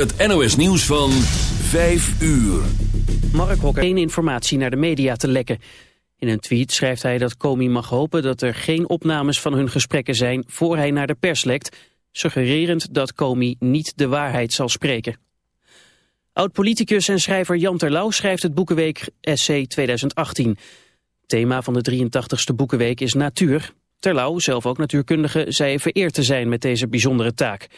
het NOS nieuws van 5 uur. Mark Hokker geen informatie naar de media te lekken. In een tweet schrijft hij dat Comey mag hopen dat er geen opnames van hun gesprekken zijn voor hij naar de pers lekt, suggererend dat Comey niet de waarheid zal spreken. Oud-politicus en schrijver Jan Terlouw schrijft het Boekenweek Essay 2018. Thema van de 83ste Boekenweek is natuur. Terlouw, zelf ook natuurkundige, zei vereerd te zijn met deze bijzondere taak.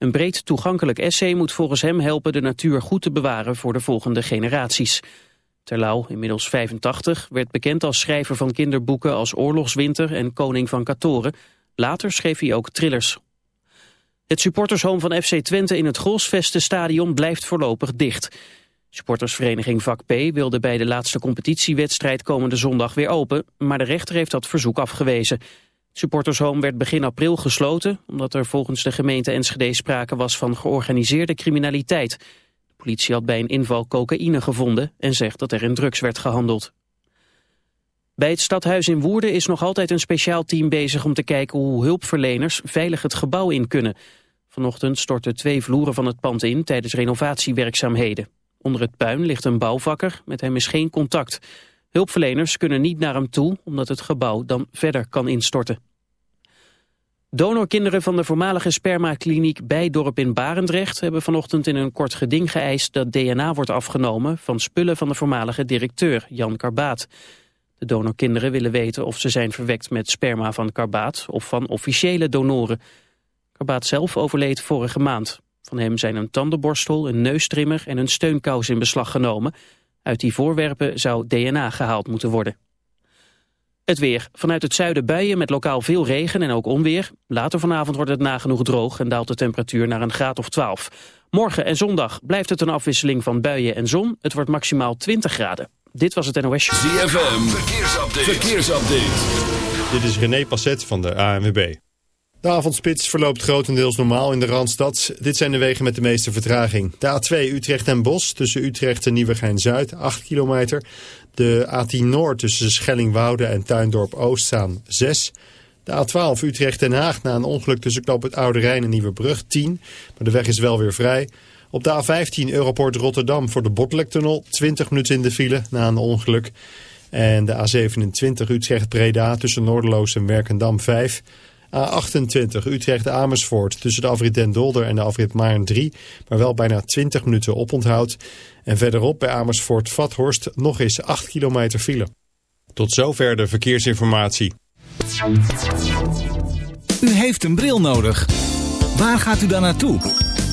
Een breed toegankelijk essay moet volgens hem helpen de natuur goed te bewaren voor de volgende generaties. Terlouw, inmiddels 85, werd bekend als schrijver van kinderboeken als Oorlogswinter en Koning van Katoren. Later schreef hij ook thrillers. Het supportershome van FC Twente in het Grosvestenstadion blijft voorlopig dicht. Supportersvereniging Vak P wilde bij de laatste competitiewedstrijd komende zondag weer open, maar de rechter heeft dat verzoek afgewezen. Supportershome werd begin april gesloten, omdat er volgens de gemeente Enschede sprake was van georganiseerde criminaliteit. De politie had bij een inval cocaïne gevonden en zegt dat er in drugs werd gehandeld. Bij het stadhuis in Woerden is nog altijd een speciaal team bezig om te kijken hoe hulpverleners veilig het gebouw in kunnen. Vanochtend stortten twee vloeren van het pand in tijdens renovatiewerkzaamheden. Onder het puin ligt een bouwvakker, met hem is geen contact. Hulpverleners kunnen niet naar hem toe, omdat het gebouw dan verder kan instorten. Donorkinderen van de voormalige spermakliniek Bijdorp in Barendrecht hebben vanochtend in een kort geding geëist dat DNA wordt afgenomen van spullen van de voormalige directeur Jan Karbaat. De donorkinderen willen weten of ze zijn verwekt met sperma van Karbaat of van officiële donoren. Karbaat zelf overleed vorige maand. Van hem zijn een tandenborstel, een neustrimmer en een steunkous in beslag genomen. Uit die voorwerpen zou DNA gehaald moeten worden. Het weer. Vanuit het zuiden buien met lokaal veel regen en ook onweer. Later vanavond wordt het nagenoeg droog en daalt de temperatuur naar een graad of 12. Morgen en zondag blijft het een afwisseling van buien en zon. Het wordt maximaal 20 graden. Dit was het NOS ZFM. Verkeersupdate. Verkeersupdate. Dit is René Passet van de ANWB. De avondspits verloopt grotendeels normaal in de Randstad. Dit zijn de wegen met de meeste vertraging. De A2 Utrecht en Bos tussen Utrecht en Nieuwegein-Zuid, 8 kilometer. De A10 Noord tussen Schellingwoude en Tuindorp Oost staan 6. De A12 Utrecht-Den Haag na een ongeluk tussen Knoop het Oude Rijn en Nieuwebrug 10. Maar de weg is wel weer vrij. Op de A15 Europort Rotterdam voor de Botlektunnel 20 minuten in de file na een ongeluk. En de A27 Utrecht-Breda tussen Noorderloos en Werkendam 5. A28 Utrecht-Amersfoort tussen de afrit Den Dolder en de afrit Maarn 3, maar wel bijna 20 minuten oponthoud. En verderop bij Amersfoort-Vathorst nog eens 8 kilometer file. Tot zover de verkeersinformatie. U heeft een bril nodig. Waar gaat u dan naartoe?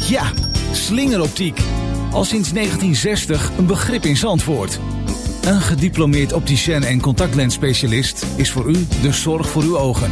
Ja, slingeroptiek. Al sinds 1960 een begrip in Zandvoort. Een gediplomeerd opticien en contactlensspecialist is voor u de zorg voor uw ogen.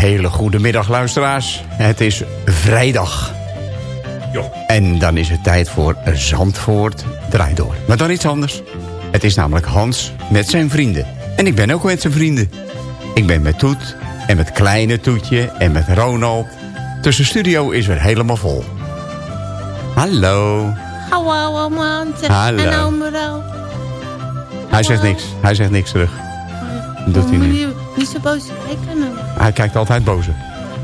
Hele goede middag luisteraars. Het is vrijdag. Jo. En dan is het tijd voor Zandvoort Draai Door. Maar dan iets anders. Het is namelijk Hans met zijn vrienden. En ik ben ook met zijn vrienden. Ik ben met Toet en met Kleine Toetje en met Ronald. Dus de studio is weer helemaal vol. Hallo. Hallo, Amante. Hallo. Hij zegt niks. Hij zegt niks terug. Doet hij niet. Niet. Zo boos kijken. Hij kijkt altijd boos.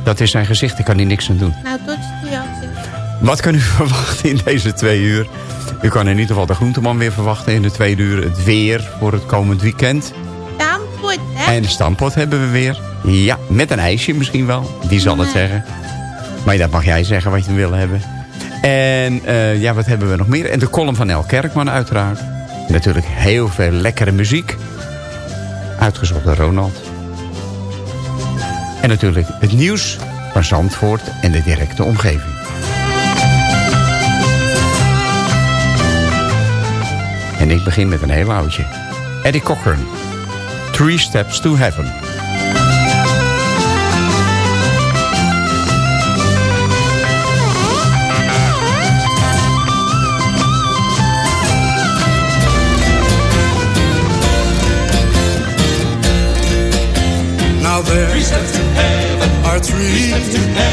Dat is zijn gezicht, daar kan hij niks aan doen. Nou, tot reactie. Wat kan u verwachten in deze twee uur? U kan in ieder geval de groenteman weer verwachten in de tweede uur. Het weer voor het komend weekend. Stamford, hè? En de stampot hebben we weer. Ja, met een ijsje misschien wel. Die zal het zeggen. Maar dat mag jij zeggen wat je wil hebben. En eh, ja, wat hebben we nog meer? En de column van El Kerkman uiteraard. Natuurlijk heel veel lekkere muziek. Uitgezocht door Ronald. En natuurlijk het nieuws van Zandvoort en de directe omgeving. En ik begin met een heel oudje. Eddie Cochran. Three Steps to Heaven. Now there are three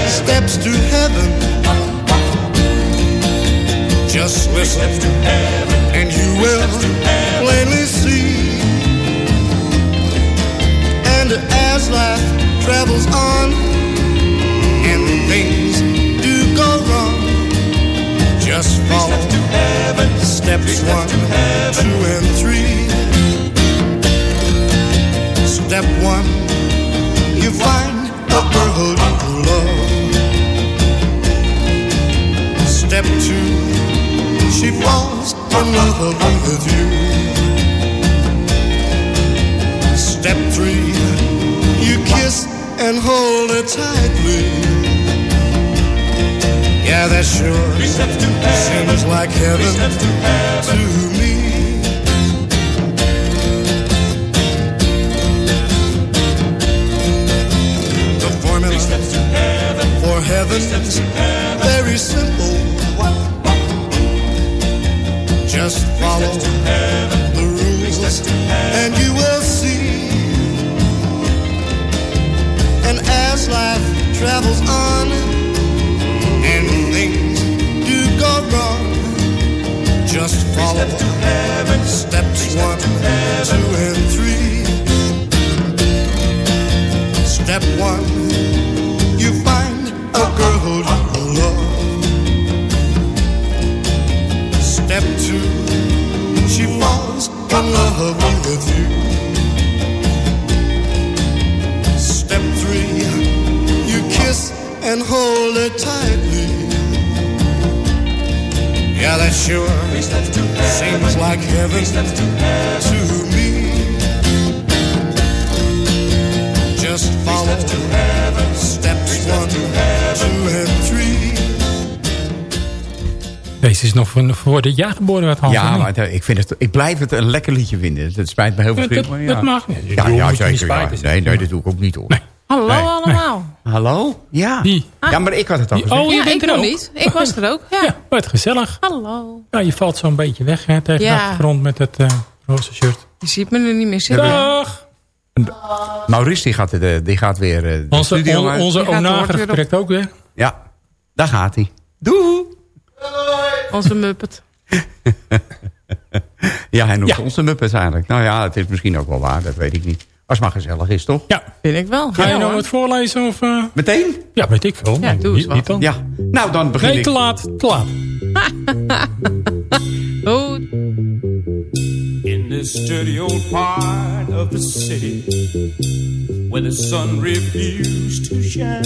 steps to heaven. Just listen, and you will plainly see. And as life travels on, and things do go wrong, just follow steps one, two, and three. Step one you find a girl love. Step two, she falls in love with you. Step three, you kiss and hold her tightly. Yeah, that sure seems like heaven to me. For heaven's very simple. Just follow the rules and you will see. And as life travels on and things do go wrong, just follow steps one, two, and three. Step one, love with you. Step three, you kiss and hold her tightly. Yeah, that sure seems like heaven to me. Just follow steps one, two, and. Deze is nog voor, voor dit jaar geboren, wat Hans. Ja, maar het- ik, vind het, ik blijf het een lekker liedje vinden. Het spijt me heel Dat- veel. dat- maar ja. dat mag. Ja, Ja, ja, zeker. Ja. spijten, Nee, nee, dat doe ik ook niet hoor. Hallo Nee. allemaal. Hallo? Ja. Die. Ja, maar ik had het al gezegd. oh, je Ja, bent ik er nog ook. niet. Ik was er ook, ja. Ja, wat gezellig. Hallo. Ja, je valt zo'n beetje weg hè, tegen Ja. de achtergrond met het eh roze shirt. Je ziet me er niet meer zitten. Dag! Maurice die gaat, de, die gaat weer eh, de Onze, studio on- onze er onager vertrekt ook weer. Ja, daar gaat hij. Doei! Onze muppet. Ja, hij noemt Ja. ons de Muppets eigenlijk. Nou ja, het is misschien ook wel waar, dat weet ik niet. Als het maar gezellig is, toch? Ja. Vind ik wel. Ga je Ja, nou wat voorlezen? Of, eh? Meteen? Ja, weet ik veel. Ja, Nee, doe eens niet, wat. niet dan. Ja. Nou, dan begin Nee, ik. te laat. Te laat. Oh, In this dirty old part of the city where the sun refused to shine,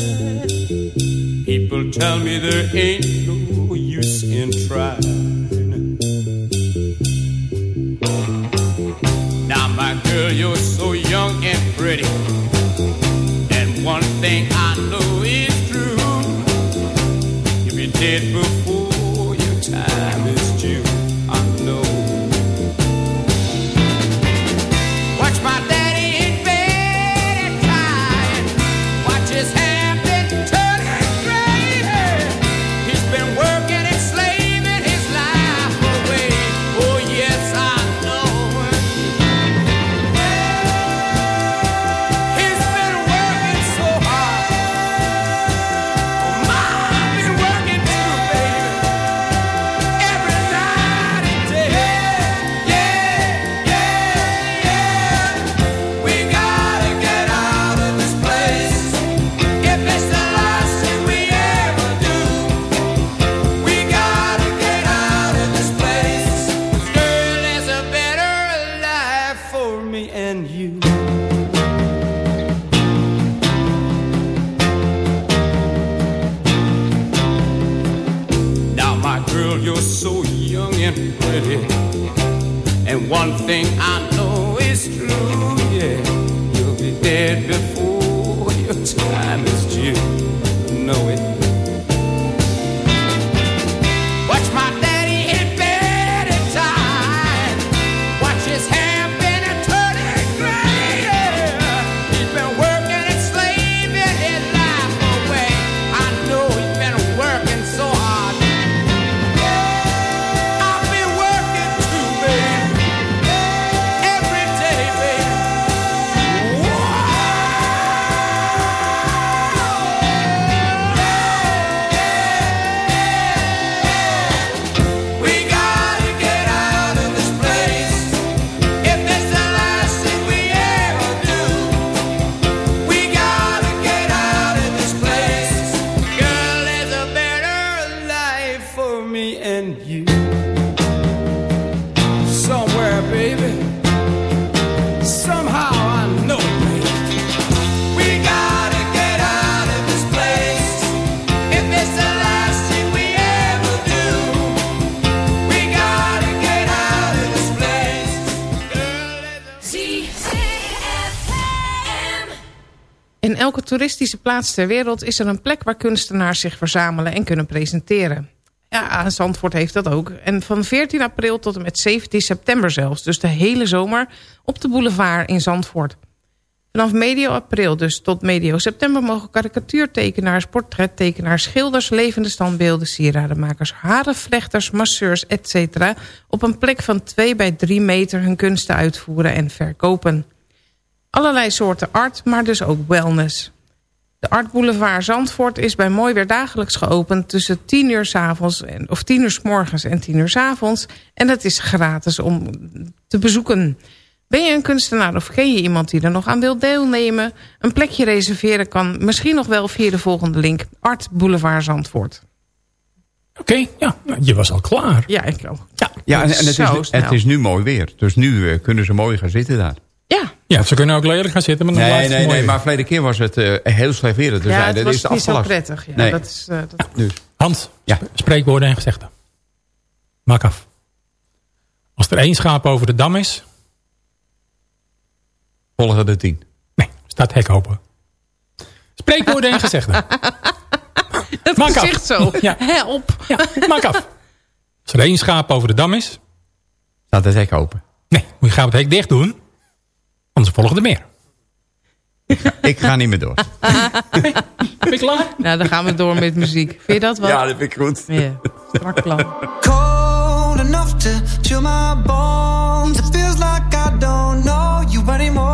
people tell me there ain't no trying. Now, my girl, you're so young and pretty, toeristische plaats ter wereld is er een plek waar kunstenaars zich verzamelen en kunnen presenteren. Ja, Zandvoort heeft dat ook. En van 14 april tot en met 17 september zelfs, dus de hele zomer, op de boulevard in Zandvoort. Vanaf medio april dus tot medio september mogen karikatuurtekenaars, portrettekenaars, schilders, levende standbeelden, sieradenmakers, harenvlechters, masseurs, etc. op een plek van 2 bij 3 meter hun kunsten uitvoeren en verkopen. Allerlei soorten art, maar dus ook wellness. De Art Boulevard Zandvoort is bij mooi weer dagelijks geopend tussen 10 uur s avonds en, of 10 uur s morgens en 10 uur s avonds. En dat is gratis om te bezoeken. Ben je een kunstenaar of ken je iemand die er nog aan wil deelnemen? Een plekje reserveren kan misschien nog wel via de volgende link. Art Boulevard Zandvoort. Oké, ja, nou, je was al klaar. Ja, ik ook. Ja, Ja, en, en het, is, het is nu mooi weer. Dus nu eh, kunnen ze mooi gaan zitten daar. Ja, Ja, ze kunnen ook lelijk gaan zitten, maar dan Nee, nee, mooi nee, maar verleden keer was het eh, heel slecht weer. Dus ja zeiden, het dit was is niet zo prettig. Ja, Nee. dat is, eh, dat... Dus, Hans, Ja. sp- spreekwoorden en gezegden. Maak af. Als er één schaap over de dam is, volgen de tien. nee, staat het hek open. Spreekwoorden en gezegden. Het Maak af. gezicht zo. Ja. Help. Ja, maak af. Als er één schaap over de dam is, Staat het hek open. nee, moet je gaan het hek dicht doen. Anders volgen er meer. Ik ga niet meer door. Ben je klaar? Nou, dan gaan we door met muziek. Vind je dat wel? Ja, dat vind ik goed. Ja, strak plan. cold enough to chill my bones. It feels like I don't know you anymore.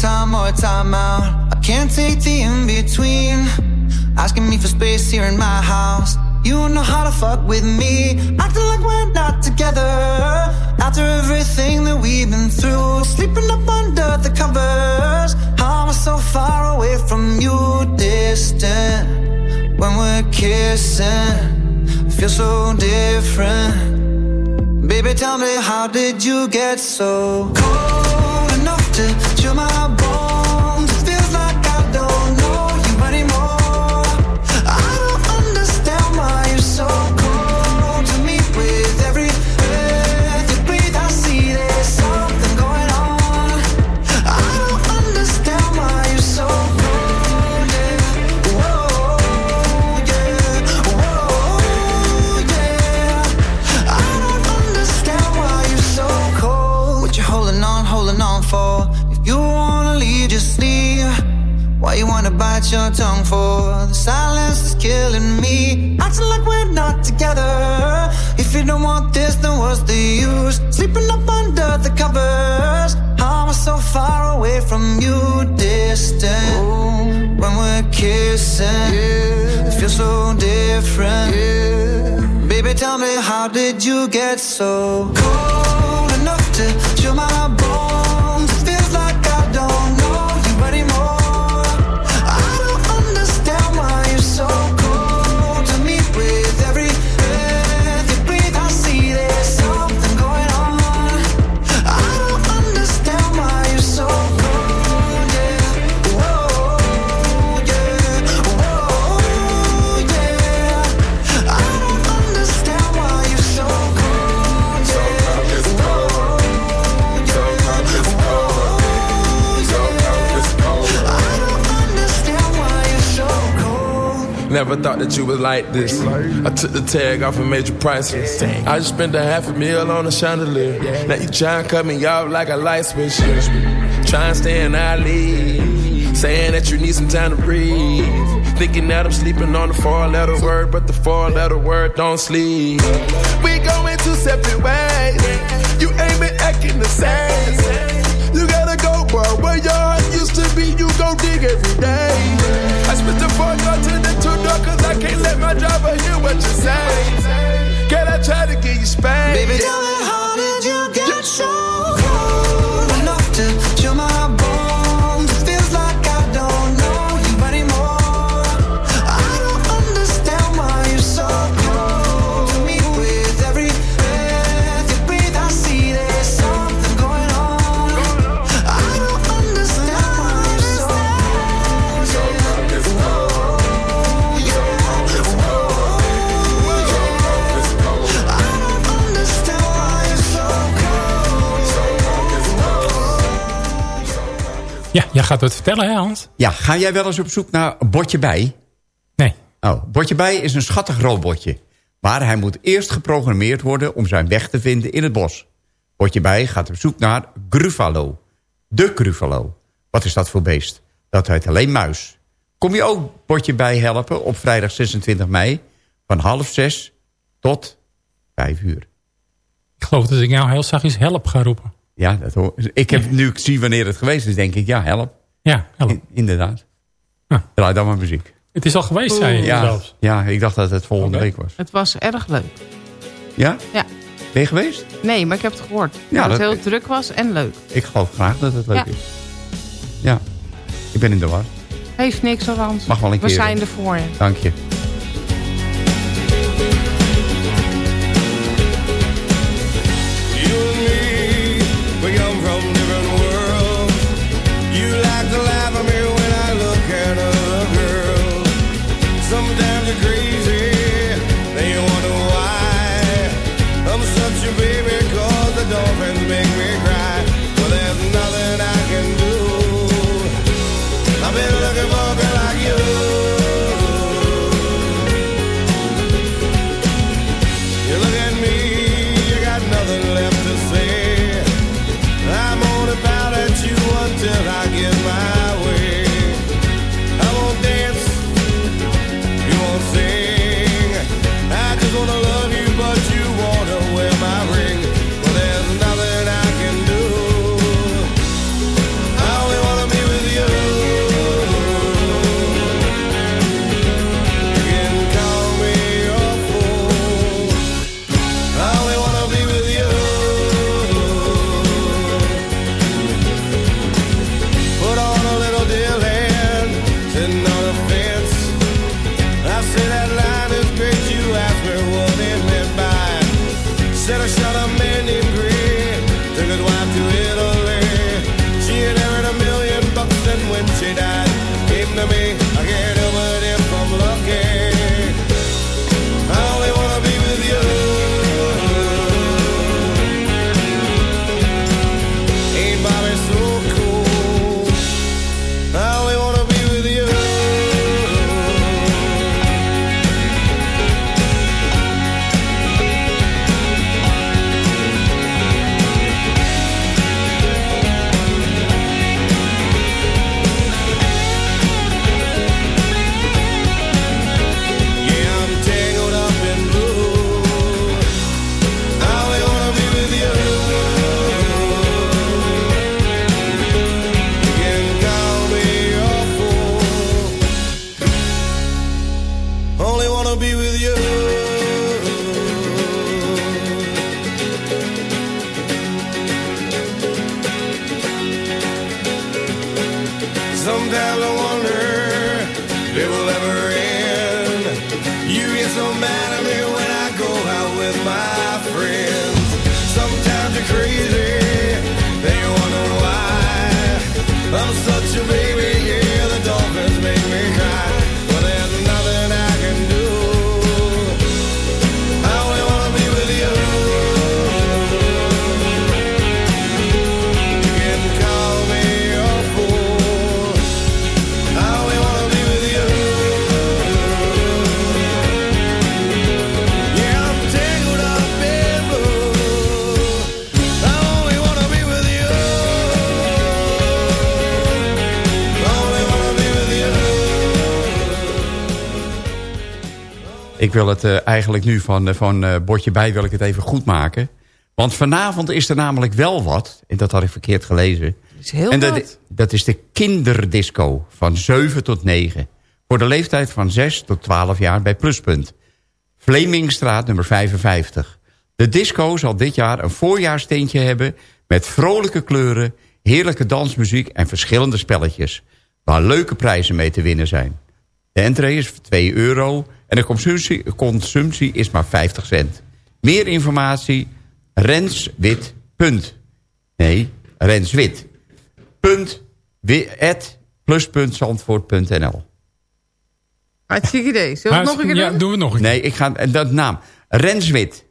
Time or time out? I can't take the in between. Asking me for space here in my house. You know how to fuck with me. Acting like we're not together. After everything that we've been through. Sleeping up under the covers. How am I so far away from you? Distant. When we're kissing. Feel so different. Baby, tell me, how did you get so cold to chill my bite your tongue for? The silence is killing me. Acting like we're not together. If you don't want this, then what's the use? Sleeping up under the covers. How am I so far away from you? Distant. When we're kissing, it feels so different. Baby, tell me, how did you get so cold enough to chill my bones? Never thought that you was like this. I took the tag off and made you priceless. I just spent a half a meal on a chandelier. Now you try and cut me off like a light switch. Try and stay in our. Saying that you need some time to breathe. Thinking that I'm sleeping on the four letter word, but the four letter word don't sleep. We going two separate ways. You ain't been acting the same. You gotta go, bro. Where your heart used to be, you go dig every day. I spit the four to the two can't let my driver hear what you say. Can I try to get you spanked? Baby, tell me how gaat het vertellen, hè Hans? Ja, ga jij wel eens op zoek naar Botje Bij? Nee. Oh, Botje Bij is een schattig robotje. Maar hij moet eerst geprogrammeerd worden om zijn weg te vinden in het bos. Botje Bij gaat op zoek naar Gruffalo. De Gruffalo. Wat is dat voor beest? Dat heet alleen muis. Kom je ook Botje Bij helpen op vrijdag 26 mei... van half zes tot vijf uur. Ik geloof dat ik jou heel zachtjes help ga roepen. Ja, dat hoor. ik heb nu ik zie wanneer het geweest is, denk ik, ja, help. Ja, inderdaad. Ja. Draai dan maar muziek. Het is al geweest, zei je Ja, zelfs. ja, ik dacht dat het volgende week was. Het was erg leuk. Ja? Ja. Ben je geweest? Nee, maar ik heb het gehoord. Ja, dat het heel druk was en leuk. Ik geloof graag dat het leuk Ja. is. Ja. Ik ben in de war. Heeft niks hand. Mag wel een We keer. zijn er voor je. Dank je. Sometimes I wonder. If it will ever ik wil het eh, eigenlijk nu van, eh, van eh, Bordje bij wil ik het even goed maken. Want vanavond is er namelijk wel wat. En dat had ik verkeerd gelezen. is heel en dat, wat. dat is de kinderdisco van 7 tot 9. Voor de leeftijd van 6 tot 12 jaar bij Pluspunt. Vlemingstraat nummer 55. De disco zal dit jaar een voorjaarsteentje hebben... met vrolijke kleuren, heerlijke dansmuziek en verschillende spelletjes... waar leuke prijzen mee te winnen zijn. De entree is 2 euro en de consumptie, consumptie is maar 50 cent. Meer informatie, renswit. punt. Nee, renswit. Punt, at plus.zandvoort.nl Hartstikke idee. Zullen we het nog een keer Ja, doen? doen we nog een Nee, ik ga, en dat naam. Renswit.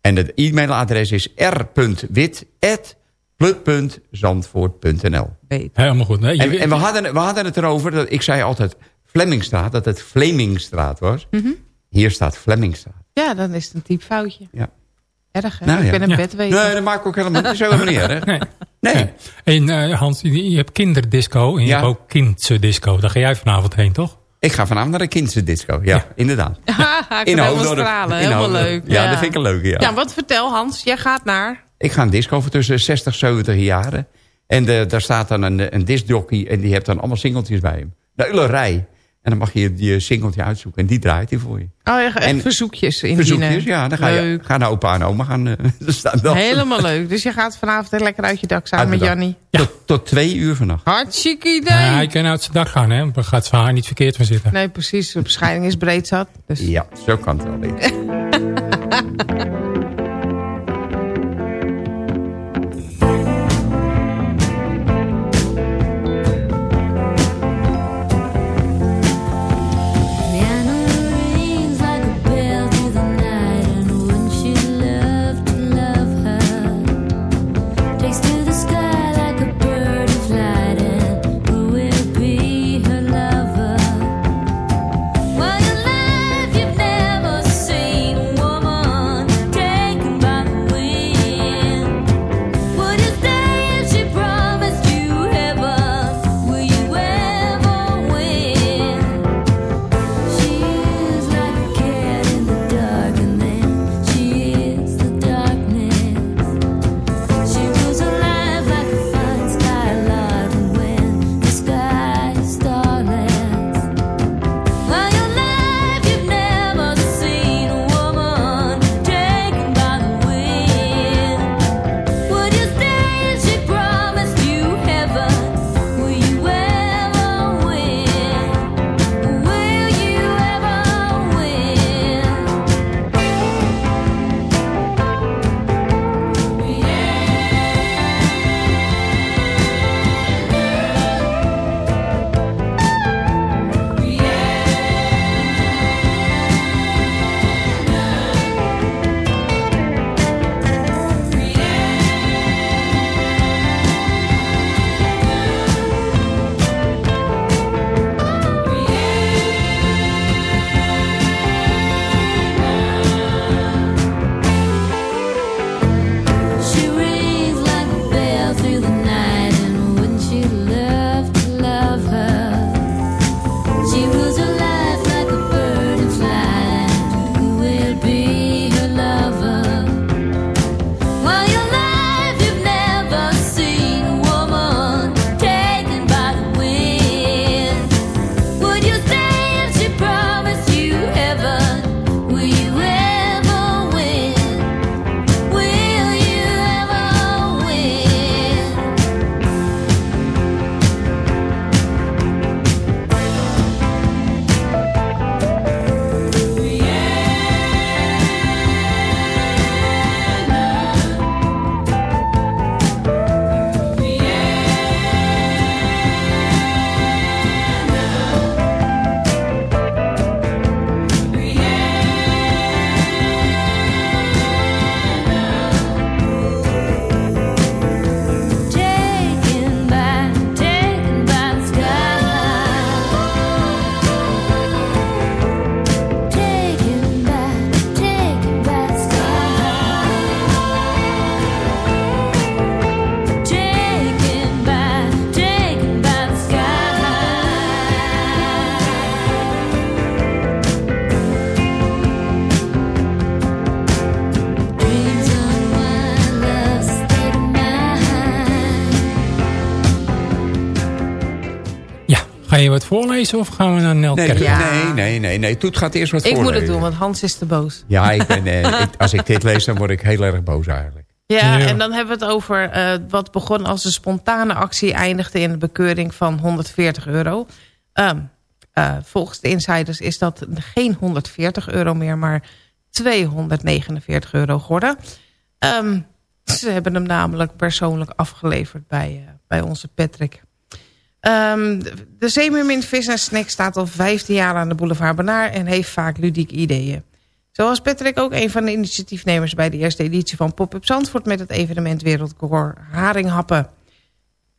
En het e-mailadres is r.wit at pluk.zandvoort.nl Helemaal goed. Nee, je- En, en we, hadden, we hadden het erover, dat ik zei altijd Flemmingstraat, dat het Vlemingstraat was. Mhm. Hier staat Flemmingstraat. Ja, dan is het een diep foutje. Ja. Erg, hè? Nou ik ja. ben een Ja. bedweter. Nee, dat maakt ook helemaal, niet erg. Nee. Nee. En eh, Hans, je hebt kinderdisco en je Ja. hebt ook kindse disco. Daar ga jij vanavond heen, toch? Ik ga vanavond naar de kindse disco. Ja, inderdaad. Ik kan helemaal stralen. In Helemaal leuk. Ja, dat vind ik een leuke, ja. Ja, wat vertel Hans. Jij gaat naar... Ik ga een disco voor tussen 60 en 70 jaren. En eh, daar staat dan een, een discjockey en die heeft dan allemaal singeltjes bij hem. De hele rij. En dan mag je je singeltje uitzoeken en die draait hij voor je. Oh, ja, echt En verzoekjes indienen. Verzoekjes, ja. Dan ga je Leuk. ga naar opa en oma gaan. eh, staan dan. Helemaal leuk. Dus je gaat vanavond er lekker uit je dak samen met. Jannie. Tot, tot twee uur vannacht. Hartstikke idee. Ja, hij kan uit zijn dak gaan, hè? Daar gaat zijn haar niet verkeerd van zitten. Nee, precies. De bescheiding is breed zat. Dus. Ja, zo kan het wel voorlezen of gaan we naar Nel Nee, nee, nee, nee, nee. Toet gaat eerst wat Ik moet voorlezen. het doen, want Hans is te boos. Ja, ik ben, eh, ik- als ik dit lees, dan word ik heel erg boos eigenlijk. Ja, Ja. en dan hebben we het over eh, wat begon als een spontane actie... eindigde in een bekeuring van 140 euro. Ehm, eh, volgens de insiders is dat geen 140 euro meer... maar 249 euro geworden. Ehm, ze hebben hem namelijk persoonlijk afgeleverd bij, eh, bij onze Patrick. Ehm, de- Zeemeermin Vis en Snack staat al 15 jaar aan de boulevard Benaar... en heeft vaak ludieke ideeën. Zoals Patrick ook een van de initiatiefnemers bij de eerste editie van Pop-Up Zandvoort... met het evenement Wereldrecord Haringhappen.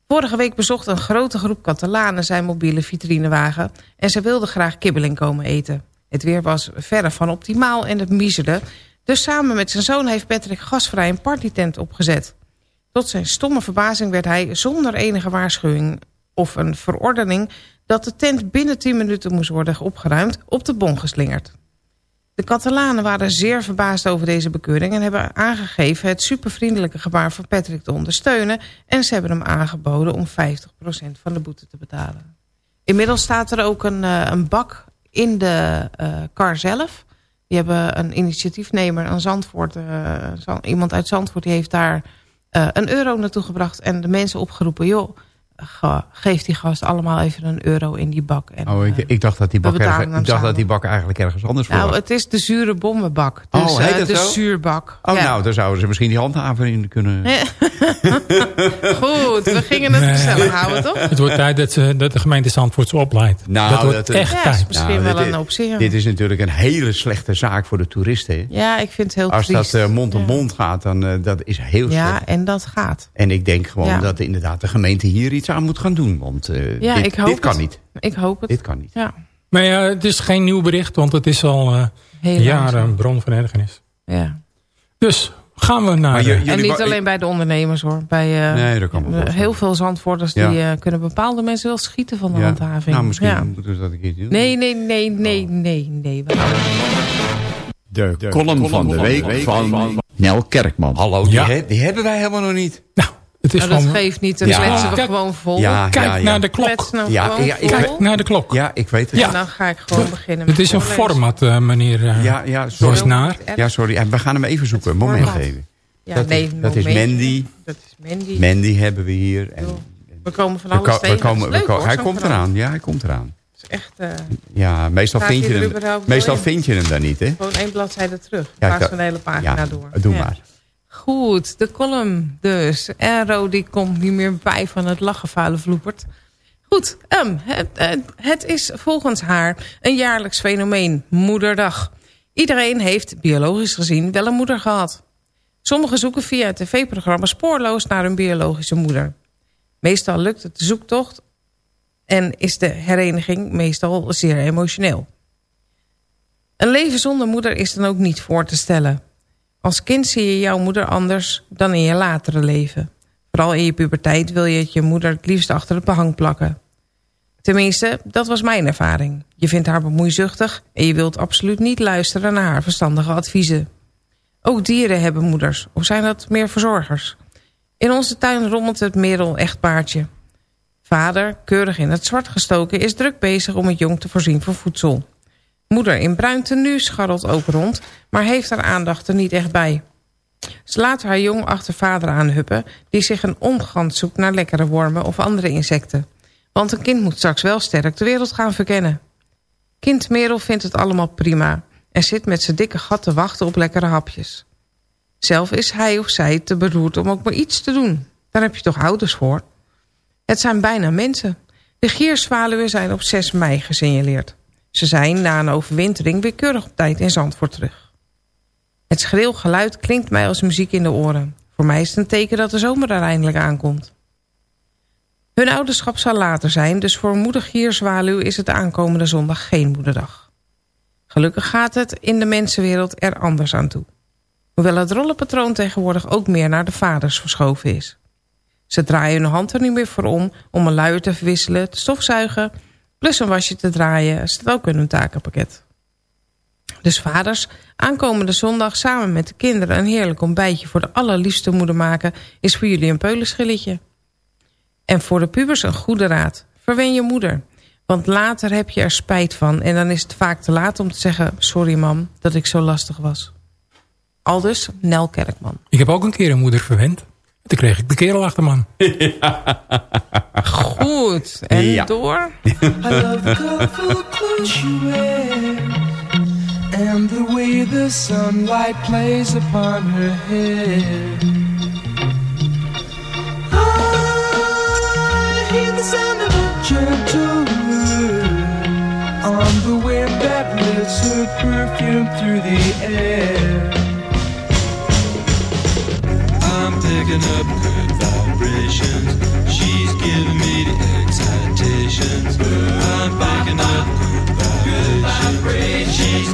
Vorige week bezocht een grote groep Catalanen zijn mobiele vitrinewagen... en ze wilden graag kibbeling komen eten. Het weer was verre van optimaal en het miezerde... dus samen met zijn zoon heeft Patrick gasvrij een partytent opgezet. Tot zijn stomme verbazing werd hij zonder enige waarschuwing of een verordening... dat de tent binnen 10 minuten moest worden opgeruimd op de bon geslingerd. De Catalanen waren zeer verbaasd over deze bekeuring... en hebben aangegeven het supervriendelijke gebaar van Patrick te ondersteunen... en ze hebben hem aangeboden om 50% van de boete te betalen. Inmiddels staat er ook een, eh, een bak in de eh kar zelf. Die hebben een initiatiefnemer, een Zandvoort, eh, iemand uit Zandvoort... die heeft daar een euro naartoe gebracht en de mensen opgeroepen... joh, ge- geef die gast allemaal even een euro in die bak. En, Oh, ik, ik dacht, dat die, bak, ik dacht dat die bak eigenlijk ergens anders voor Nou, was. het is de zure bommenbak. Dus, Oh, heet eh, het de zo? zuurbak. Oh, Ja. nou, dan zouden ze misschien die handhaver in kunnen... Goed, we gingen het Nee. gezellig houden, toch? Het wordt tijd dat, ze, dat de gemeente Zandvoort ze opleidt. Nou, dat wordt dat- echt Ja, tijd. is misschien Nou, wel dit een is- optie. ja. Dit is natuurlijk een hele slechte zaak voor de toeristen. hè. Ja, ik vind het heel Als triest. dat eh, mond op Ja. mond gaat, dan uh, dat is heel Ja, slecht. en dat gaat. En ik denk gewoon Ja. dat inderdaad de gemeente hier iets aan moet gaan doen. Want uh, Ja, dit, ik hoop dit kan het. niet. Ik hoop het. Dit kan niet. Ja, Maar ja, het is geen nieuw bericht, want het is al uh, jaren een bron van ergernis. ja. Dus gaan we naar... Je- En niet alleen bij de ondernemers hoor. Bij eh, Nee, dat kan wel heel veel zandvoorders Ja. die eh, kunnen bepaalde mensen wel schieten van de Ja. handhaving. Nou, misschien Ja. moeten we dat een keer doen. Nee, nee, nee, nee, nee, nee. We gaan- De, column van de week van Nel Kerkman. Hallo, die, Ja. he- die hebben wij helemaal nog niet. Nou, het is Nou, dat gewoon... geeft niet, dan Ja. kletsen we Kijk- gewoon vol. Ja, Kijk ja, ja. naar de klok. We Ja, ik. Kijk naar de klok. Ja, ik weet het. Ja. En dan ga ik gewoon beginnen met Het is een format, eh, meneer uh, Ja, ja, sorry. Rosnaar. Ja, sorry. En We gaan hem even zoeken. Een moment format. even. Ja, dat, nee, is, dat is. Mandy. Dat is Mandy. Mandy hebben we hier. En We komen van we alles ko- we komen, leuk, hoor, hij komt verhaal. eraan. Ja, hij komt eraan. Het is echt uh, Ja, meestal, vind je, hem, meestal in? vind je hem daar niet, hè? gewoon één bladzijde terug. In plaats van de hele pagina ja, door. doe Ja. maar. Goed, de column dus. En Ro die komt niet meer bij van het lachen vuile vloepert. Goed, het, het, het is volgens haar een jaarlijks fenomeen, moederdag. Iedereen heeft biologisch gezien wel een moeder gehad. Sommigen zoeken via het tv-programma spoorloos naar hun biologische moeder. Meestal lukt het de zoektocht en is de hereniging meestal zeer emotioneel. Een leven zonder moeder is dan ook niet voor te stellen. Als kind zie je jouw moeder anders dan in je latere leven. Vooral in je puberteit wil je het je moeder het liefst achter het behang plakken. Tenminste, dat was mijn ervaring. Je vindt haar bemoeizuchtig en je wilt absoluut niet luisteren naar haar verstandige adviezen. Ook dieren hebben moeders, of zijn dat meer verzorgers? In onze tuin rommelt het merel echtpaardje. Vader, keurig in het zwart gestoken, is druk bezig om het jong te voorzien van voedsel. Moeder in bruin tenue scharrelt ook rond, maar heeft haar aandacht er niet echt bij. Ze laat haar jong achter vader aanhuppen... die zich een omgang zoekt naar lekkere wormen of andere insecten. Want een kind moet straks wel sterk de wereld gaan verkennen. Kind Merel vindt het allemaal prima... en zit met zijn dikke gat te wachten op lekkere hapjes. Zelf is hij of zij te beroerd om ook maar iets te doen. Daar heb je toch ouders voor? Het zijn bijna mensen. De gierzwaluwen zijn op 6 mei gesignaleerd. Ze zijn na een overwintering weer keurig op tijd in Zandvoort terug. Het schreeuwgeluid klinkt mij als muziek in de oren. Voor mij is het een teken dat de zomer er eindelijk aankomt. Hun ouderschap zal later zijn, dus voor moeder gierzwaluw is het aankomende zondag geen moederdag. Gelukkig gaat het in de mensenwereld er anders aan toe. Hoewel het rollenpatroon tegenwoordig ook meer naar de vaders verschoven is. Ze draaien hun hand er niet meer voor om om een luier te verwisselen, te stofzuigen... plus een wasje te draaien, staat ook in hun takenpakket. Dus vaders, aankomende zondag samen met de kinderen... een heerlijk ontbijtje voor de allerliefste moeder maken... is voor jullie een peulenschilletje. En voor de pubers een goede raad. Verwen je moeder. Want later heb je er spijt van. En dan is het vaak te laat om te zeggen... sorry mam, dat ik zo lastig was. Aldus, Nel Kerkman. Ik heb ook een keer een moeder verwend. Toen kreeg ik de kerel achter man. Goed. En Ja. door? I love the colorful clothes you wear And the way the sunlight plays upon her hair I hear the sound of a gentle word On the wind that lifts her perfume through the air I'm picking up good. She's giving me the excitations. I'm picking up good vibrations. She's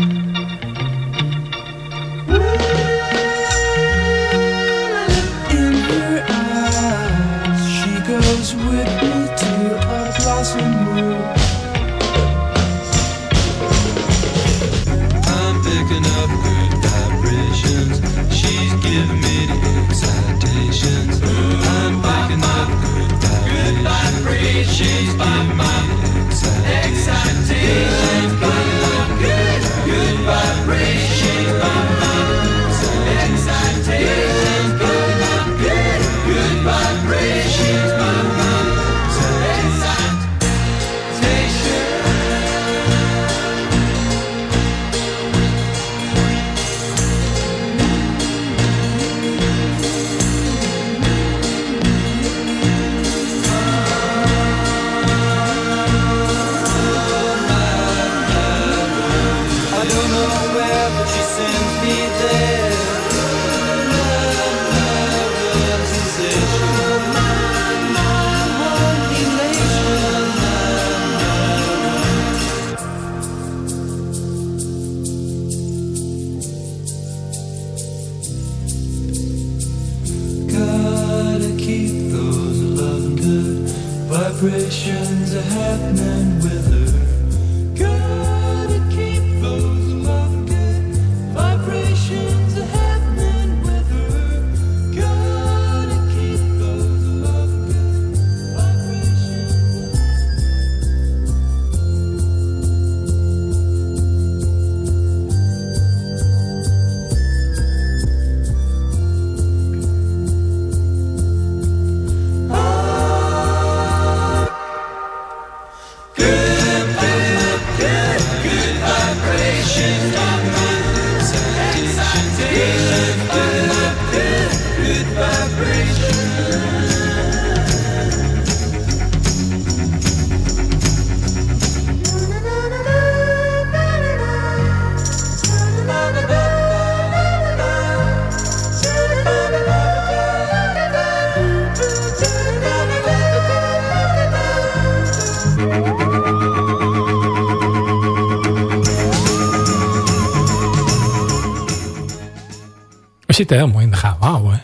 Zitten helemaal in de gouden ouwe.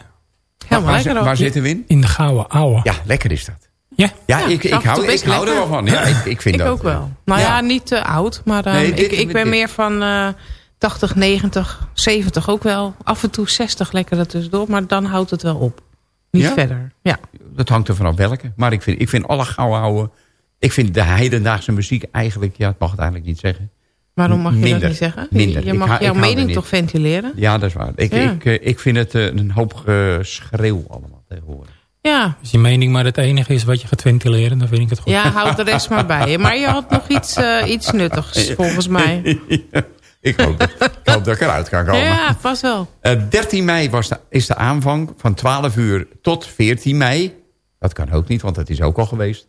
waar zitten we in? In de gouden ouwe. Ja, lekker is dat. Ja? Ja, Ja, ik, ik hou, ik hou er wel van. Ja, ik, ik vind ik dat. ook wel. Nou ja, Ja. niet te oud. Maar eh, Nee, ik, dit- ik ben dit- meer van eh 80, 90, 70 ook wel. Af en toe 60 lekker er tussendoor. Maar dan houdt het wel op. Niet Ja? verder. Ja. Dat hangt er vanaf welke. Maar ik vind, ik vind alle gouden ouwe... Ik vind de heidendaagse muziek eigenlijk... Ja, het mag het eigenlijk niet zeggen. Waarom mag je Minder. dat niet zeggen? Minder. Je mag hou- jouw mening toch ventileren? Ja, dat is waar. Ik, Ja. ik, eh, ik vind het eh, een hoop geschreeuw allemaal tegenwoordig. Ja. Als je mening maar het enige is wat je gaat ventileren, dan vind ik het goed. Ja, houd de rest maar bij je. Maar je had nog iets, eh, iets nuttigs, volgens mij. ik, hoop, dat- ik hoop dat ik eruit kan komen. Ja, vast wel. Eh, 13 mei was de, is de aanvang van 12 uur tot 14 mei. Dat kan ook niet, want dat is ook al geweest.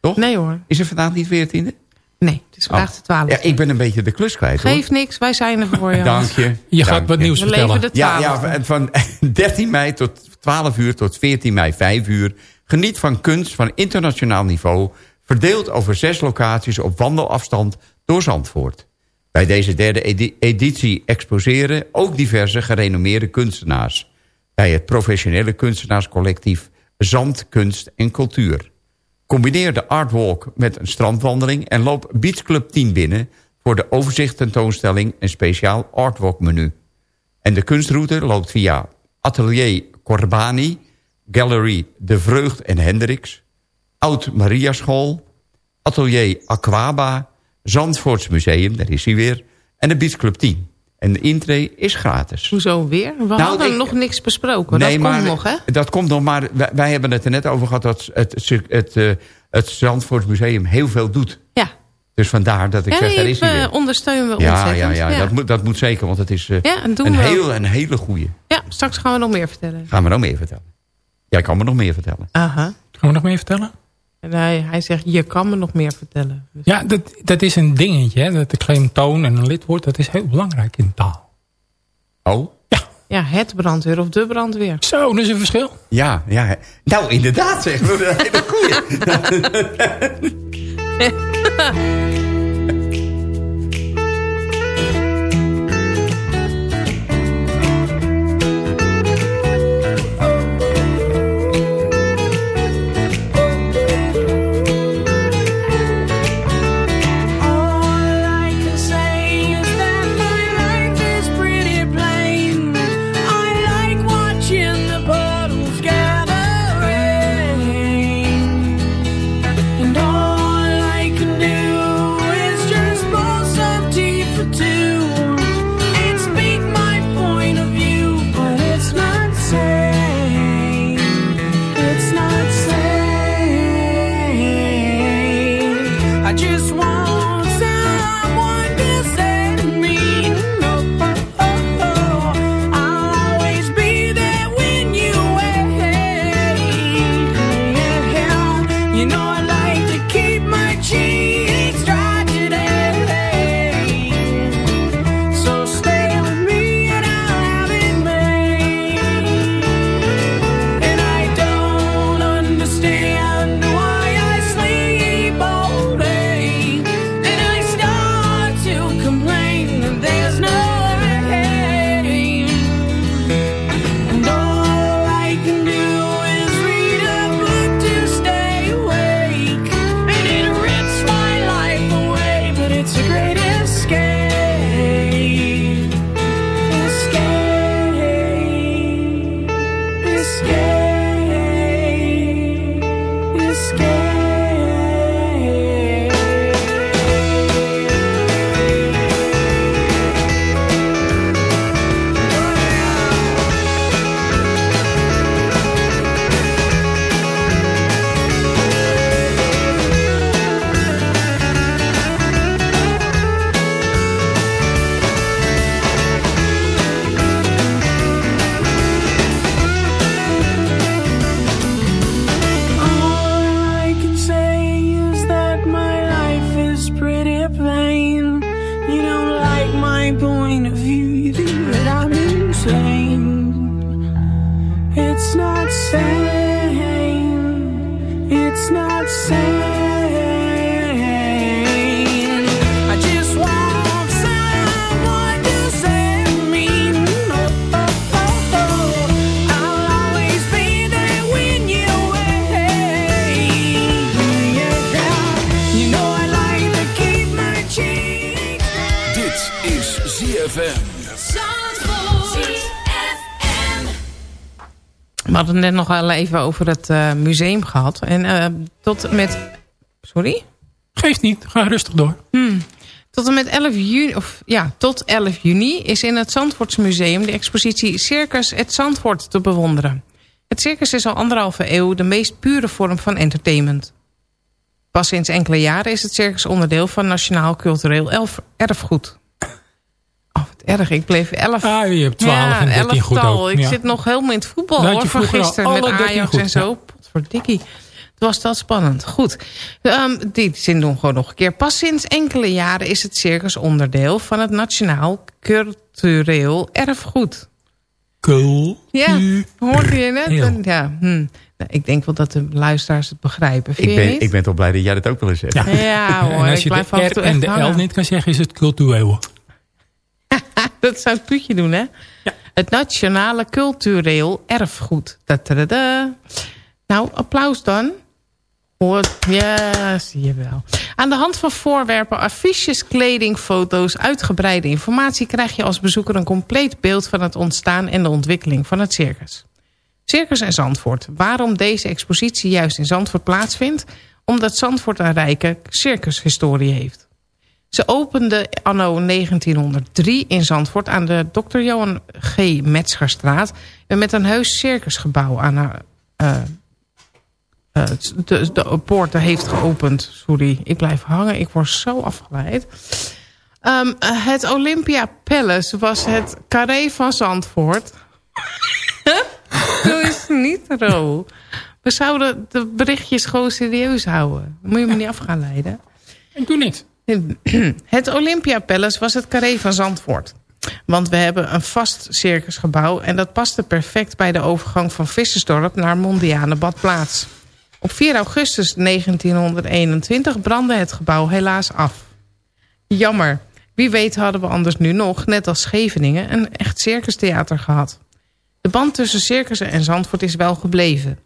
Toch? Nee hoor. Is er vandaag niet 14e? Nee, het is vandaag de 12. Ja, ik ben een beetje de klus kwijt hoor. Geef niks, wij zijn er voor je. Dank je. Je gaat Dank wat je. nieuws We vertellen. leven de Ja, 12. ja, van 13 mei tot 12 uur tot 14 mei 5 uur. Geniet van kunst van internationaal niveau. Verdeeld over zes locaties op wandelafstand door Zandvoort. Bij deze derde edi- editie exposeren ook diverse gerenommeerde kunstenaars. Bij het professionele kunstenaarscollectief Zand, Kunst en Cultuur. Combineer de artwalk met een strandwandeling... en loop Beach Club 10 binnen voor de overzicht tentoonstelling... een speciaal artwalk menu. En de kunstroute loopt via Atelier Corbani... Gallery De Vreugd en Hendricks... Oud Mariaschool... Atelier Aquaba... Zandvoorts Museum, daar is hij weer... en de Beach Club 10. En de intree is gratis. Hoezo weer? We Nou, hadden ik- nog niks besproken. dat maar, komt nog, hè? Dat komt nog, maar wij, wij hebben het er net over gehad... dat het, het, het, eh, het Zandvoorts Museum heel veel doet. Ja. Dus vandaar dat ik Ja, zeg, daar is hij ondersteunen we Ja, ontzettend. ja, ja, Dat, moet, dat moet zeker, want het is eh, Ja, een, heel, een hele goeie. Ja, straks gaan we nog meer vertellen. Gaan we nog meer vertellen? Jij kan me nog meer vertellen. Aha. Gaan we nog meer vertellen? En hij, hij zegt, je kan me nog meer vertellen. Ja, dat, dat is een dingetje. Hè? Dat de klemtoon en een lidwoord, dat is heel belangrijk in taal. Oh? Ja, het brandweer of de brandweer. Zo, dat is een verschil. Ja, ja. Nou, inderdaad zeg. We hebben een hele goeie. net nog wel even over het eh, museum gehad. En eh, tot met... Sorry? Geeft niet, ga rustig door. Hmm. Tot en met 11 juni, of ja, tot 11 juni is in het Zandvoortsmuseum de expositie Circus het Zandvoort te bewonderen. Het circus is al anderhalve eeuw de meest pure vorm van entertainment. Pas sinds enkele jaren is het circus onderdeel van Nationaal Cultureel Erfgoed. Oh, erg. Ik bleef 11. Ah, je hebt 12 ja, en 13 goed elftal. ook. Ik Ja. zit nog helemaal in het voetbal Dat hoor, je van gisteren met alle 13 Ajax goed, en zo. ja. Potverdikkie. Het was dat spannend. Goed. Ehm dit zin doen we gewoon nog een keer. Pas sinds enkele jaren is het circus onderdeel van het Nationaal Cultureel Erfgoed. Cool. Ja, hoorde je net? Ja, hm. Nou, ik denk wel dat de luisteraars het begrijpen. Vind Ik je ben, niet? ik ben toch blij dat jij dat ook wel eens zegt. Ja. Ja hoor, en als ik je blijf de R en de L hangen. niet kan zeggen, is het cultueel. Dat zou het Puutje doen, hè? Het Nationale Cultureel Erfgoed. Da-da-da-da. Nou, applaus dan. Hoort, ja, zie je wel. Aan de hand van voorwerpen, affiches, kleding, foto's, uitgebreide informatie... krijg je als bezoeker een compleet beeld van het ontstaan en de ontwikkeling van het circus. Circus en Zandvoort. Waarom deze expositie juist in Zandvoort plaatsvindt? Omdat Zandvoort een rijke circushistorie heeft. Ze opende anno 1903 in Zandvoort aan de Dr. Johan G. Metzgerstraat... met een heus circusgebouw aan haar... eh, eh, de, de poorten heeft geopend. Sorry, ik blijf hangen. Ik word zo afgeleid. Ehm, eh, het Olympia Palace was het carré van Zandvoort. Doe eens niet, Ro. We zouden de berichtjes gewoon serieus houden. Moet je me niet af gaan leiden. Ik doe niks. Het Olympia Palace was het carré van Zandvoort. Want we hebben een vast circusgebouw... en dat paste perfect bij de overgang van Vissersdorp naar Mondiane Badplaats. Op 4 augustus 1921 brandde het gebouw helaas af. Jammer. Wie weet hadden we anders nu nog, net als Scheveningen... een echt circustheater gehad. De band tussen circussen en Zandvoort is wel gebleven.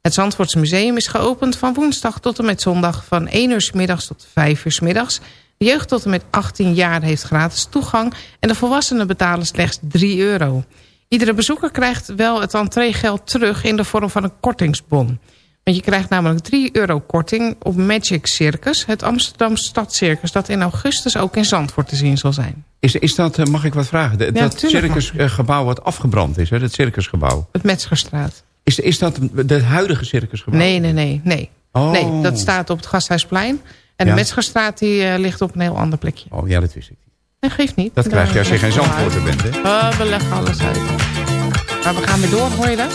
Het Zandvoortse Museum is geopend van woensdag tot en met zondag... van 1 uur 's middags tot 5 uur 's middags. De jeugd tot en met 18 jaar heeft gratis toegang... en de volwassenen betalen slechts 3 euro. Iedere bezoeker krijgt wel het entreegeld terug... in de vorm van een kortingsbon. Want je krijgt namelijk 3 euro korting op Magic Circus... het Amsterdam Stadcircus dat in augustus ook in Zandvoort te zien zal zijn. Is, is dat, eh, mag ik wat vragen? De- dat circusgebouw wat afgebrand is, hè? dat circusgebouw. Het Metzgerstraat. Is, is dat het huidige circusgebouw? Nee, nee, nee. Nee, Oh. nee dat staat op het Gasthuisplein. En Ja. de Metzgerstraat die, eh, ligt op een heel ander plekje. Oh ja, dat wist ik. Dat geeft niet. Dat krijg je als je geen zandvoorter bent, hè? Oh, we leggen alles uit. Maar we gaan weer door, hoor je dat?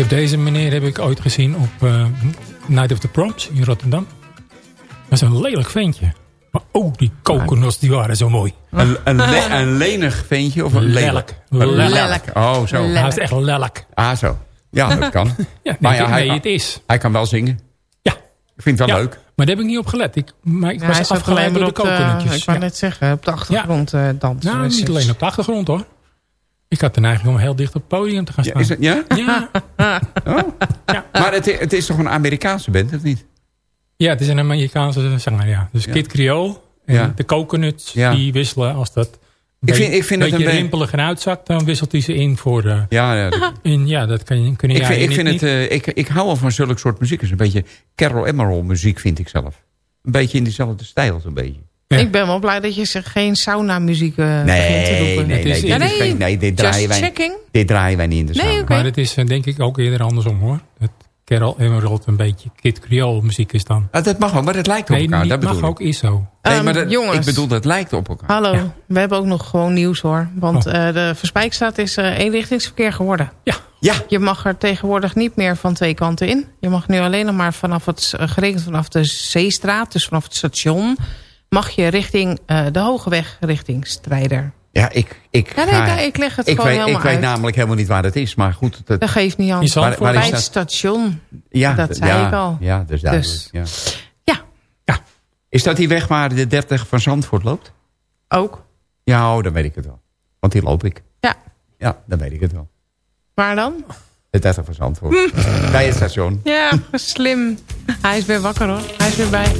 Heb deze meneer heb ik ooit gezien op eh, Night of the Proms in Rotterdam. Dat is een lelijk ventje. Maar oh, die coconuts die waren zo mooi. Een, een, le- een lenig ventje of een lelijk? Lelijk. Lelijk. Oh, zo. Hij is echt lelijk. Ah, zo. Ja, dat kan. Ja, maar nee, ja, hij, nee, kan- het is. hij kan wel zingen. Ja. Ik vind het wel Ja, leuk. Maar daar heb ik niet op gelet. Ik, maar ik Ja, was afgeleid door de coconutjes. ik wou Ja. net zeggen, op de achtergrond eh dansen. Nou, Dus- niet alleen op de achtergrond hoor. Ik had de neiging om heel dicht op het podium te gaan Ja, staan. is het, ja? Ja. Oh. Maar het, het is toch een Amerikaanse band, of niet? Ja, het is een Amerikaanse zanger, ja. Dus Ja. Kid Creole en Ja. de coconuts, Ja. die wisselen als dat Ik vind- ik vind het beetje een be- rimpelig en uitzakt, dan wisselt hij ze in voor... de. Ja, ja. dat- in, ja dat kan je, kunnen ik vind, ik, vind het, eh, ik, ik hou wel van zulke soort muziek. Het is een beetje Carol Emerald muziek, vind ik zelf. Een beetje in diezelfde stijl, zo'n beetje. Ik ben wel blij dat je ze geen sauna muziek begint te Nee, roepen. nee, nee, Ja, dit, geen- nee, dit, draaien wij, checking. dit draaien wij niet in de Nee, sauna. oké. Maar het is eh, denk ik ook eerder andersom hoor. Dat Carol Emerald een beetje Kid Creole muziek is dan. Ah, dat mag ook, maar het lijkt op Nee, elkaar. dat mag ik. ook is zo. Nee, Ehm, maar dat, jongens. ik bedoel, dat lijkt op elkaar. Hallo, we hebben ook nog gewoon nieuws hoor. Want Oh. eh, de Verspijkstraat is eh, eenrichtingsverkeer geworden. Ja. Ja. Je mag er tegenwoordig niet meer van twee kanten in. Je mag nu alleen nog maar vanaf het, gerekend vanaf de Zeestraat, dus vanaf het station, mag je richting eh, de Hogeweg, richting Strijder. Ja, ik, ik, Ja, nee, ga- ik- ik leg het ik gewoon weet, helemaal Ik weet namelijk helemaal niet waar het is, maar goed. Dat, Dat geeft niet aan. Waar- waar is Bij het dat? station. ja, dat zei ja, ik al. Ja, dat duidelijk. Dus. ja. Ja. Ja. Is dat die weg waar de 30 van Zandvoort loopt? Ook. Ja, oh, dan weet ik het wel. Want die loop ik. Ja. Ja, dan weet ik het wel. Waar dan? De 30 van Zandvoort. Bij het station. Ja, slim. Hij is weer wakker hoor. Hij is weer bij.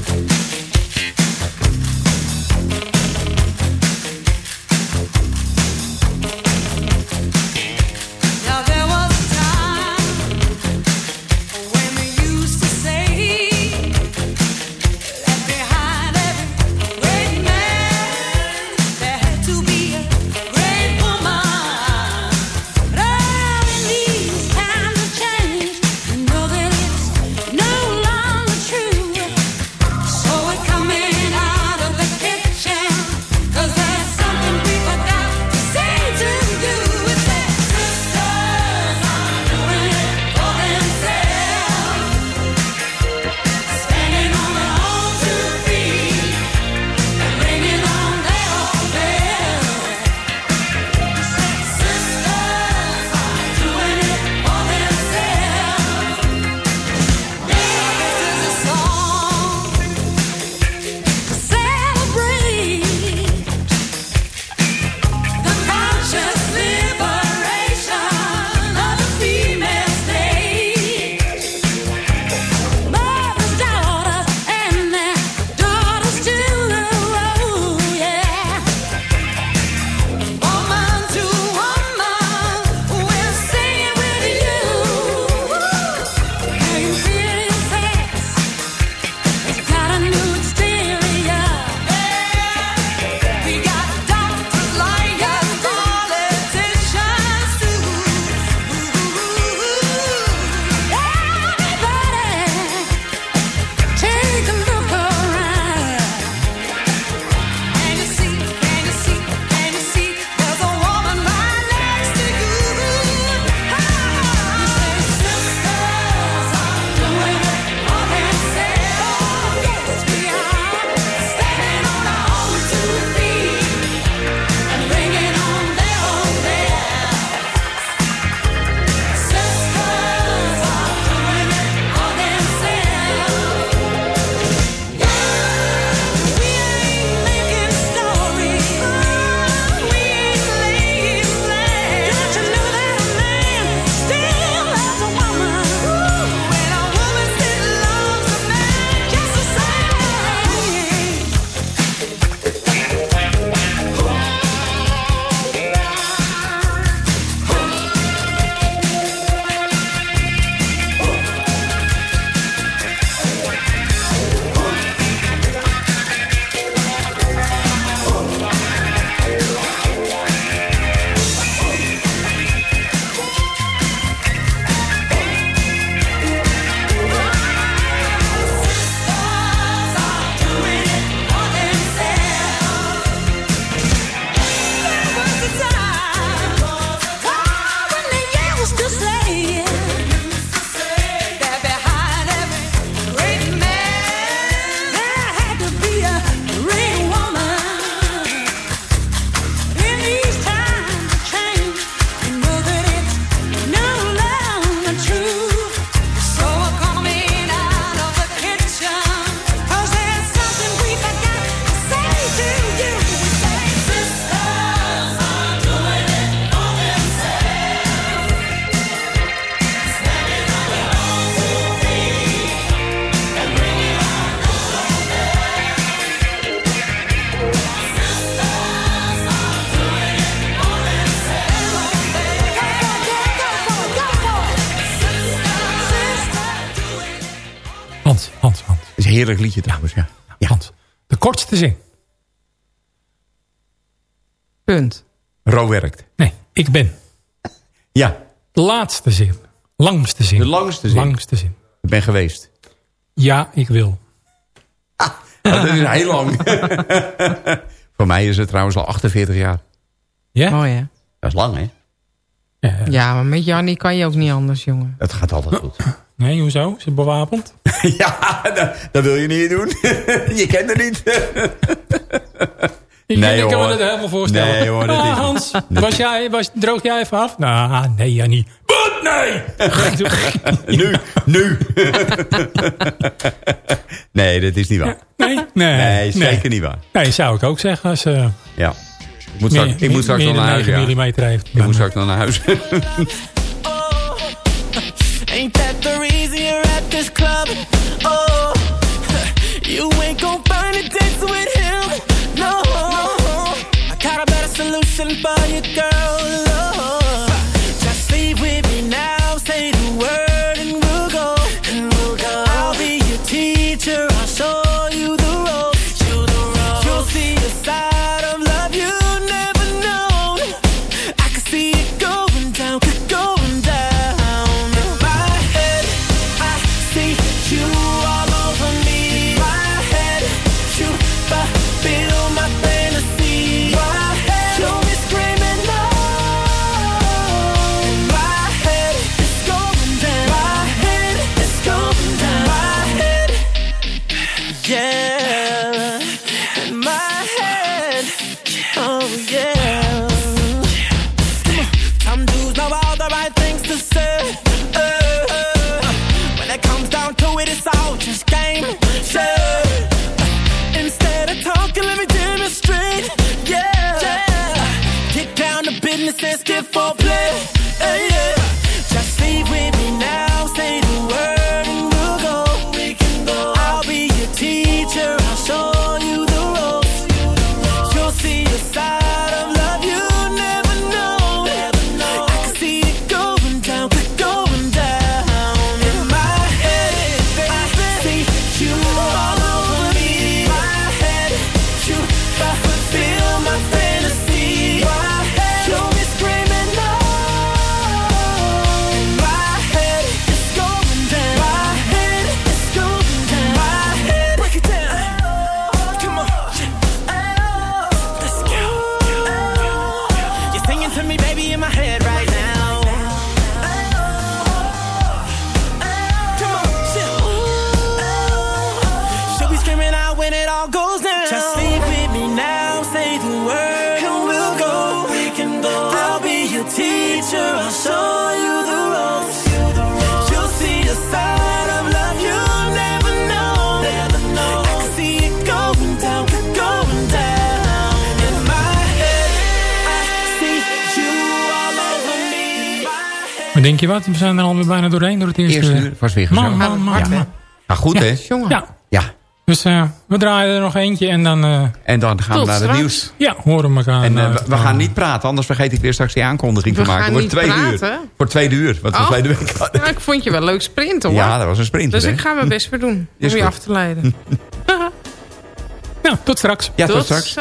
Heerlijk liedje trouwens, ja. Hans, de kortste zin. Punt. Ro werkt. Nee, ik ben. Ja. De laatste zin. Langste zin. De langste zin. Langste zin. Ik ben geweest. Ja, ik wil. Oh, dat is heel lang. Voor mij is het trouwens al 48 jaar. Ja? Mooi hè? Dat is lang, hè? Ja, maar met Jannie kan je ook niet anders, jongen. Het gaat altijd goed. Nee, hoezo? Is het bewapend? ja, dat, dat wil je niet doen. je kent het niet. Ik, Nee, ik kan hoor. me dat helemaal voorstellen. Nee, hoor, Ah, Hans, was jij, was, droog jij even af? Nou, nee, Jannie. Wat? Nee! nu, nu. nee, dat is niet waar. Nee? Nee, Nee, zeker niet waar. Nee, zou ik ook zeggen. Als, uh, Ja. Ik moet straks, ik moet straks dan naar huis. 9 Ja. millimeter heeft. Ik moet straks naar huis. Ain't that the reason you're Oh, you ain't gon' find a dance with him. No, I got a better solution for you, girl. You denk je wat? We zijn er alweer bijna doorheen door het eerste, Eerste uur was weer gezellig. Man, man, man, Ja. man. Maar goed, Ja, hè? Ja. Ja. Dus eh, we draaien er nog eentje en dan... eh, En dan gaan we naar het nieuws. Ja, horen we elkaar. En eh, we, we gaan niet praten, anders vergeet ik weer straks die aankondiging We te maken. gaan Voor niet twee uur. Voor tweede uur, wat we Oh. tweede week hadden. Ja, ik vond je wel leuk sprinten hoor. Ja, dat was een sprint. Dus hè? ik ga mijn best weer doen. Om je af te leiden. Ja, tot straks. Ja, tot, Tot straks. zo.